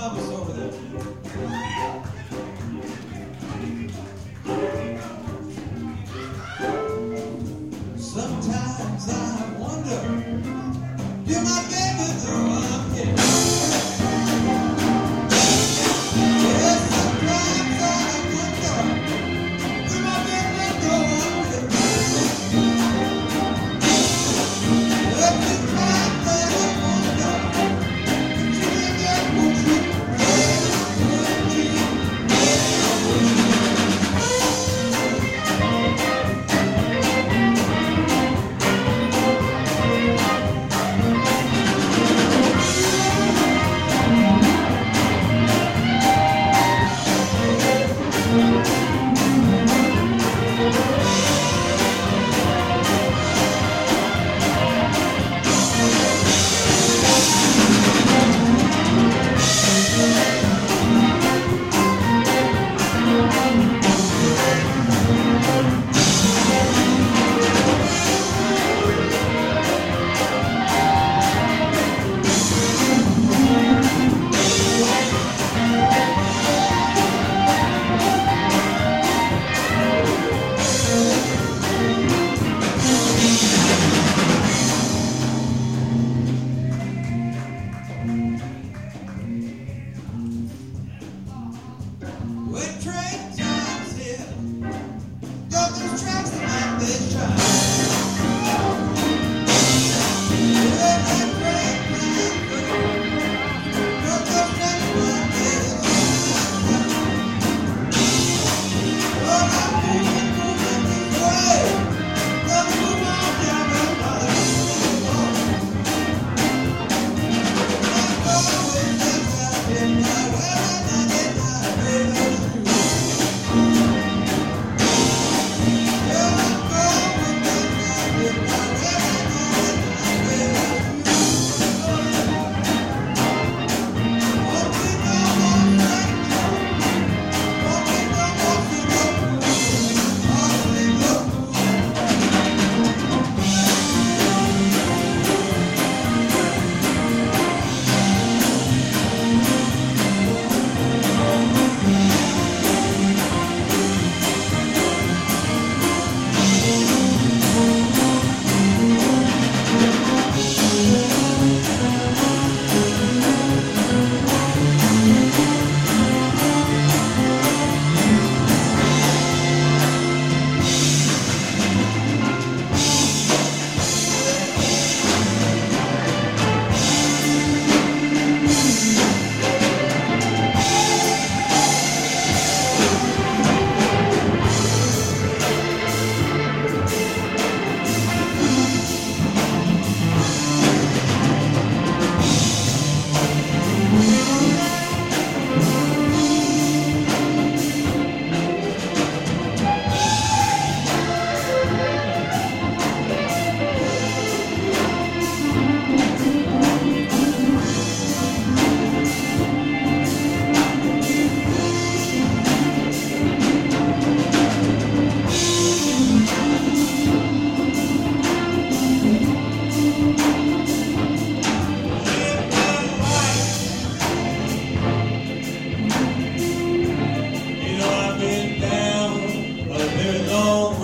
prova, só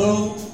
Yeah.